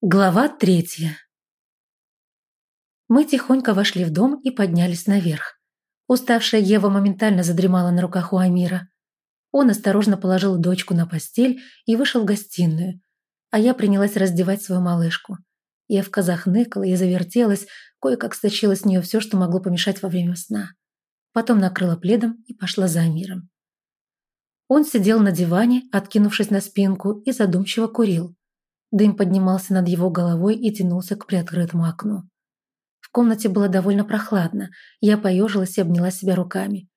Глава третья. Мы тихонько вошли в дом и поднялись наверх. Уставшая Ева моментально задремала на руках у Амира. Он осторожно положил дочку на постель и вышел в гостиную, а я принялась раздевать свою малышку. Евка захныкала и завертелась, кое-как сточила с нее все, что могло помешать во время сна. Потом накрыла пледом и пошла за Амиром. Он сидел на диване, откинувшись на спинку, и задумчиво курил. Дым поднимался над его головой и тянулся к приоткрытому окну. В комнате было довольно прохладно. Я поежилась и обняла себя руками.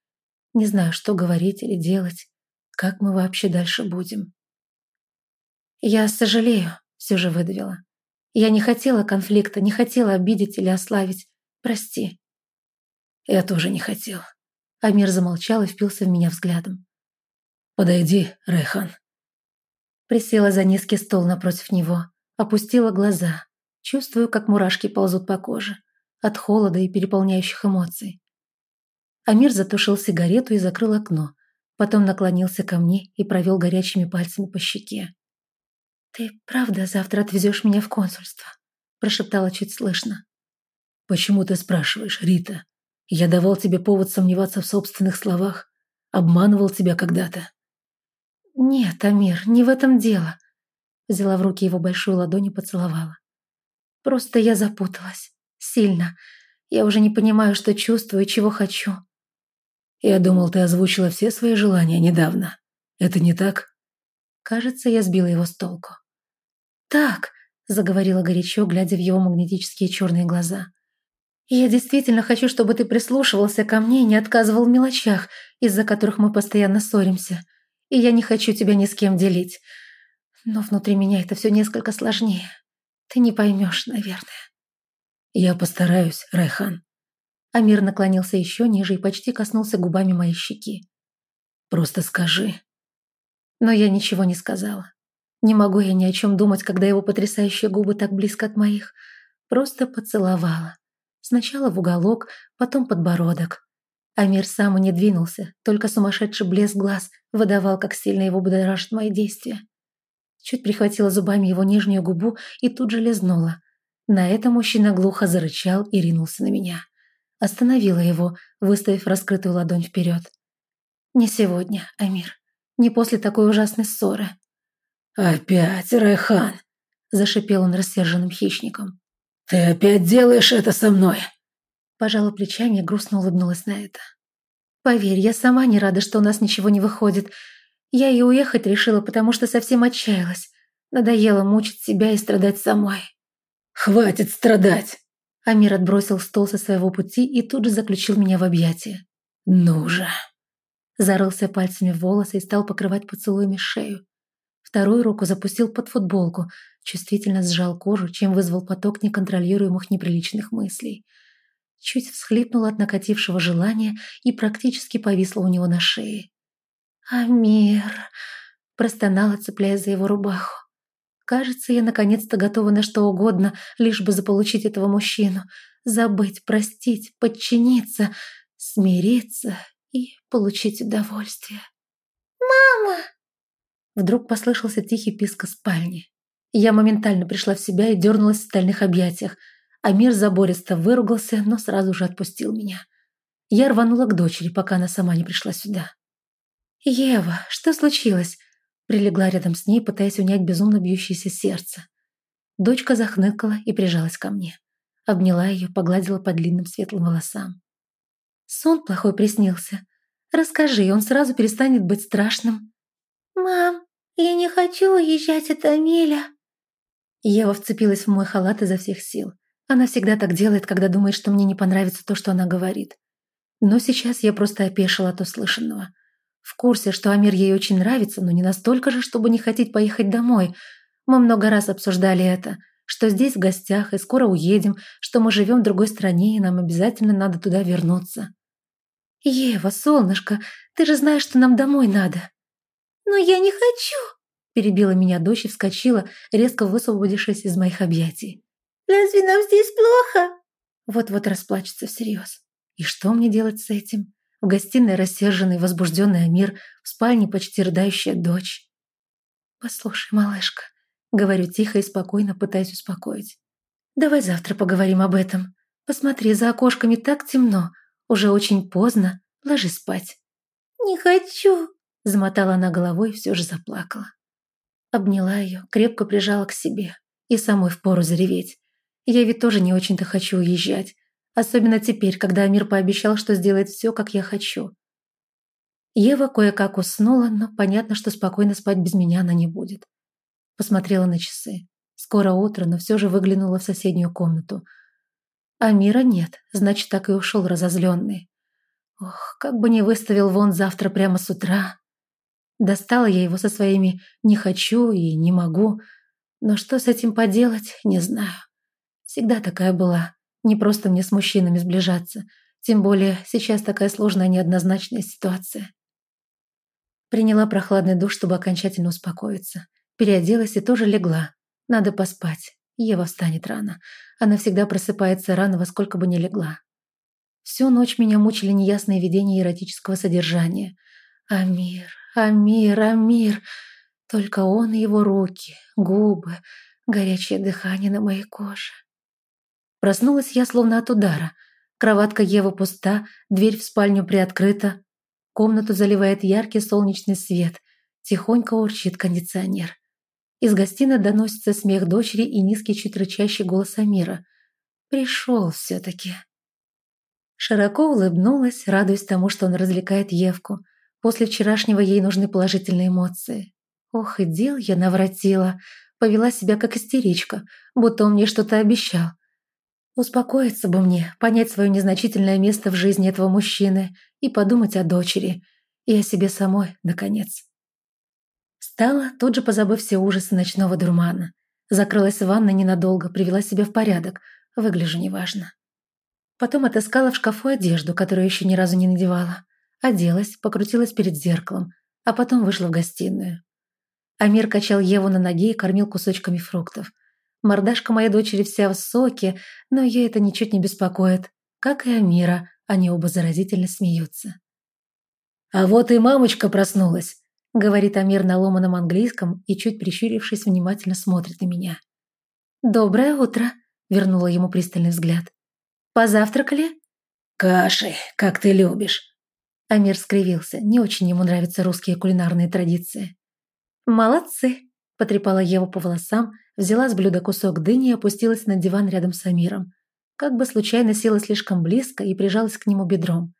Не знаю, что говорить или делать. Как мы вообще дальше будем? Я сожалею, все же выдавила. Я не хотела конфликта, не хотела обидеть или ославить. Прости. Я тоже не хотел. Амир замолчал и впился в меня взглядом. «Подойди, Райхан», Присела за низкий стол напротив него, опустила глаза. Чувствую, как мурашки ползут по коже. От холода и переполняющих эмоций. Амир затушил сигарету и закрыл окно. Потом наклонился ко мне и провел горячими пальцами по щеке. «Ты правда завтра отвезешь меня в консульство?» Прошептала чуть слышно. «Почему ты спрашиваешь, Рита? Я давал тебе повод сомневаться в собственных словах? Обманывал тебя когда-то?» «Нет, Амир, не в этом дело». Взяла в руки его большую ладонь и поцеловала. «Просто я запуталась. Сильно. Я уже не понимаю, что чувствую и чего хочу». «Я думал, ты озвучила все свои желания недавно. Это не так?» Кажется, я сбила его с толку. «Так», — заговорила горячо, глядя в его магнетические черные глаза. «Я действительно хочу, чтобы ты прислушивался ко мне и не отказывал в мелочах, из-за которых мы постоянно ссоримся и я не хочу тебя ни с кем делить. Но внутри меня это все несколько сложнее. Ты не поймешь, наверное. Я постараюсь, Райхан. Амир наклонился еще ниже и почти коснулся губами моей щеки. Просто скажи. Но я ничего не сказала. Не могу я ни о чем думать, когда его потрясающие губы так близко от моих. Просто поцеловала. Сначала в уголок, потом подбородок. Амир сам и не двинулся, только сумасшедший блеск глаз выдавал, как сильно его будоражат мои действия. Чуть прихватила зубами его нижнюю губу и тут же лизнула. На это мужчина глухо зарычал и ринулся на меня. Остановила его, выставив раскрытую ладонь вперед. «Не сегодня, Амир. Не после такой ужасной ссоры». «Опять, Райхан!» – зашипел он рассерженным хищником. «Ты опять делаешь это со мной!» Пожала плечами и грустно улыбнулась на это. «Поверь, я сама не рада, что у нас ничего не выходит. Я и уехать решила, потому что совсем отчаялась. Надоело мучить себя и страдать самой». «Хватит страдать!» Амир отбросил стол со своего пути и тут же заключил меня в объятия. «Ну же!» Зарылся пальцами в волосы и стал покрывать поцелуями шею. Вторую руку запустил под футболку, чувствительно сжал кожу, чем вызвал поток неконтролируемых неприличных мыслей – чуть всхлипнула от накатившего желания и практически повисла у него на шее. «Амир!» – простонала, цепляясь за его рубаху. «Кажется, я наконец-то готова на что угодно, лишь бы заполучить этого мужчину, забыть, простить, подчиниться, смириться и получить удовольствие». «Мама!» Вдруг послышался тихий писк спальни. Я моментально пришла в себя и дернулась в стальных объятиях – Амир забористо выругался, но сразу же отпустил меня. Я рванула к дочери, пока она сама не пришла сюда. «Ева, что случилось?» Прилегла рядом с ней, пытаясь унять безумно бьющееся сердце. Дочка захныкала и прижалась ко мне. Обняла ее, погладила по длинным светлым волосам. «Сон плохой приснился. Расскажи, он сразу перестанет быть страшным». «Мам, я не хочу уезжать от Амиля». Ева вцепилась в мой халат изо всех сил. Она всегда так делает, когда думает, что мне не понравится то, что она говорит. Но сейчас я просто опешила от услышанного. В курсе, что Амир ей очень нравится, но не настолько же, чтобы не хотеть поехать домой. Мы много раз обсуждали это, что здесь в гостях и скоро уедем, что мы живем в другой стране и нам обязательно надо туда вернуться. «Ева, солнышко, ты же знаешь, что нам домой надо». «Но я не хочу», – перебила меня дочь и вскочила, резко высвободившись из моих объятий. Разве нам здесь плохо?» Вот-вот расплачется всерьез. И что мне делать с этим? В гостиной рассерженный, возбужденный Амир, в спальне почти рыдающая дочь. «Послушай, малышка, Говорю тихо и спокойно, пытаясь успокоить. «Давай завтра поговорим об этом. Посмотри, за окошками так темно. Уже очень поздно. Ложись спать». «Не хочу», – замотала она головой и все же заплакала. Обняла ее, крепко прижала к себе. И самой впору зареветь. Я ведь тоже не очень-то хочу уезжать. Особенно теперь, когда Амир пообещал, что сделает все, как я хочу. Ева кое-как уснула, но понятно, что спокойно спать без меня она не будет. Посмотрела на часы. Скоро утро, но все же выглянула в соседнюю комнату. Амира нет, значит, так и ушел разозленный. Ох, как бы не выставил вон завтра прямо с утра. Достала я его со своими «не хочу» и «не могу», но что с этим поделать, не знаю. Всегда такая была. Не просто мне с мужчинами сближаться. Тем более сейчас такая сложная неоднозначная ситуация. Приняла прохладный душ, чтобы окончательно успокоиться. Переоделась и тоже легла. Надо поспать. Ева встанет рано. Она всегда просыпается рано, во сколько бы ни легла. Всю ночь меня мучили неясные видения эротического содержания. Амир, Амир, Амир. Только он и его руки, губы, горячее дыхание на моей коже. Проснулась я словно от удара. Кроватка Евы пуста, дверь в спальню приоткрыта. Комнату заливает яркий солнечный свет. Тихонько урчит кондиционер. Из гостиной доносится смех дочери и низкий чуть рычащий голос Амира. «Пришел все-таки». Широко улыбнулась, радуясь тому, что он развлекает Евку. После вчерашнего ей нужны положительные эмоции. Ох, и дел я навратила. Повела себя как истеричка, будто он мне что-то обещал. Успокоиться бы мне, понять свое незначительное место в жизни этого мужчины и подумать о дочери. И о себе самой, наконец. Встала, тут же позабыв все ужасы ночного дурмана. Закрылась в ванной ненадолго, привела себя в порядок. Выгляжу неважно. Потом отыскала в шкафу одежду, которую еще ни разу не надевала. Оделась, покрутилась перед зеркалом, а потом вышла в гостиную. Амир качал Еву на ноге и кормил кусочками фруктов. Мордашка моей дочери вся в соке, но ее это ничуть не беспокоит. Как и Амира, они оба заразительно смеются. «А вот и мамочка проснулась», — говорит Амир на ломаном английском и, чуть прищурившись, внимательно смотрит на меня. «Доброе утро», — вернула ему пристальный взгляд. «Позавтракали?» «Каши, как ты любишь». Амир скривился, не очень ему нравятся русские кулинарные традиции. «Молодцы», — потрепала Ева по волосам, взяла с блюда кусок дыни и опустилась на диван рядом с Амиром. Как бы случайно села слишком близко и прижалась к нему бедром.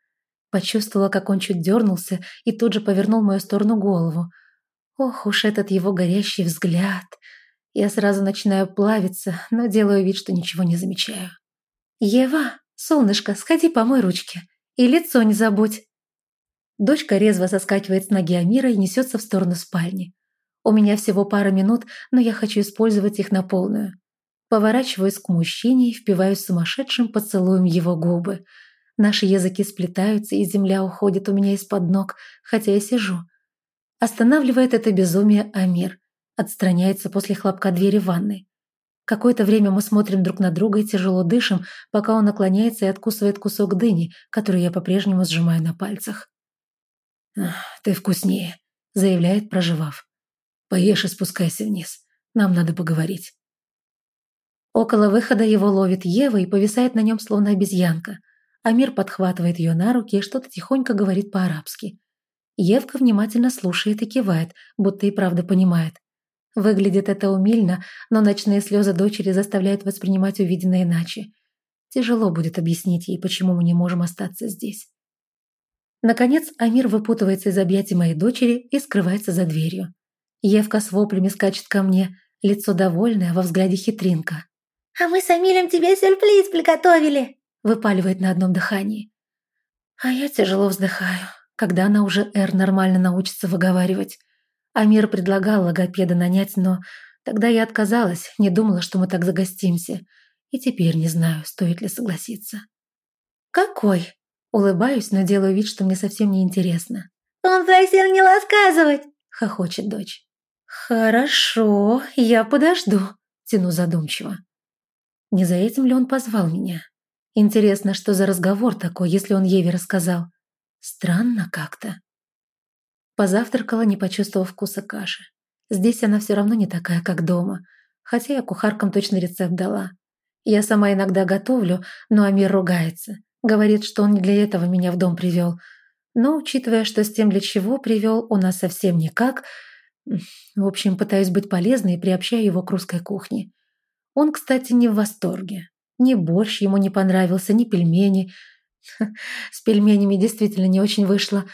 Почувствовала, как он чуть дернулся и тут же повернул мою сторону голову. Ох уж этот его горящий взгляд. Я сразу начинаю плавиться, но делаю вид, что ничего не замечаю. «Ева, солнышко, сходи помой ручки. И лицо не забудь». Дочка резво соскакивает с ноги Амира и несется в сторону спальни. У меня всего пара минут, но я хочу использовать их на полную. Поворачиваюсь к мужчине и впиваюсь сумасшедшим поцелуем его губы. Наши языки сплетаются, и земля уходит у меня из-под ног, хотя я сижу. Останавливает это безумие Амир. Отстраняется после хлопка двери ванной. Какое-то время мы смотрим друг на друга и тяжело дышим, пока он наклоняется и откусывает кусок дыни, который я по-прежнему сжимаю на пальцах. «Ты вкуснее», — заявляет, проживав. Поешь и спускайся вниз. Нам надо поговорить». Около выхода его ловит Ева и повисает на нем словно обезьянка. Амир подхватывает ее на руки и что-то тихонько говорит по-арабски. Евка внимательно слушает и кивает, будто и правда понимает. Выглядит это умильно, но ночные слезы дочери заставляют воспринимать увиденное иначе. Тяжело будет объяснить ей, почему мы не можем остаться здесь. Наконец Амир выпутывается из объятий моей дочери и скрывается за дверью. Евка с воплями скачет ко мне, лицо довольное, во взгляде хитринка. «А мы с Амилем тебе сюрприз приготовили!» выпаливает на одном дыхании. А я тяжело вздыхаю, когда она уже «Р» нормально научится выговаривать. Амир предлагал логопеда нанять, но тогда я отказалась, не думала, что мы так загостимся. И теперь не знаю, стоит ли согласиться. «Какой?» Улыбаюсь, но делаю вид, что мне совсем не интересно. «Он просил не рассказывать!» — хохочет дочь. «Хорошо, я подожду», – тяну задумчиво. Не за этим ли он позвал меня? Интересно, что за разговор такой, если он Еве рассказал? Странно как-то. Позавтракала, не почувствовав вкуса каши. Здесь она все равно не такая, как дома. Хотя я кухаркам точный рецепт дала. Я сама иногда готовлю, но Амир ругается. Говорит, что он не для этого меня в дом привел. Но, учитывая, что с тем, для чего привел, у нас совсем никак... В общем, пытаюсь быть полезной и приобщаю его к русской кухне. Он, кстати, не в восторге. Ни борщ ему не понравился, ни пельмени. С пельменями действительно не очень вышло.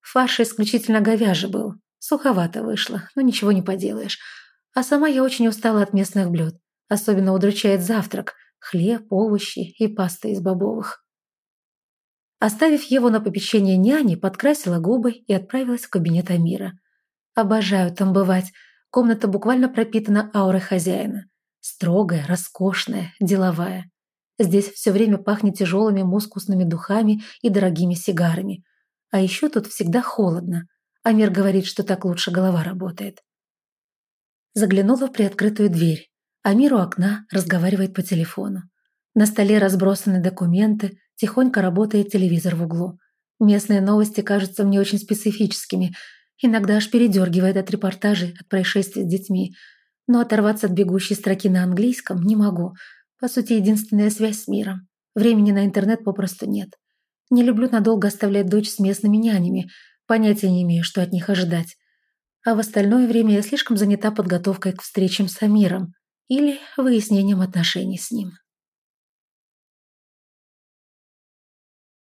Фарш исключительно говяжий был. Суховато вышло, но ничего не поделаешь. А сама я очень устала от местных блюд. Особенно удручает завтрак – хлеб, овощи и паста из бобовых. Оставив его на попечение няни, подкрасила губы и отправилась в кабинет Амира. Обожаю там бывать. Комната буквально пропитана аурой хозяина. Строгая, роскошная, деловая. Здесь все время пахнет тяжелыми мускусными духами и дорогими сигарами. А еще тут всегда холодно. Амир говорит, что так лучше голова работает. Заглянула в приоткрытую дверь. Амир у окна разговаривает по телефону. На столе разбросаны документы, тихонько работает телевизор в углу. Местные новости кажутся мне очень специфическими. Иногда аж передергивает от репортажей от происшествий с детьми. Но оторваться от бегущей строки на английском не могу. По сути, единственная связь с миром. Времени на интернет попросту нет. Не люблю надолго оставлять дочь с местными нянями. Понятия не имею, что от них ожидать. А в остальное время я слишком занята подготовкой к встречам с Амиром или выяснением отношений с ним.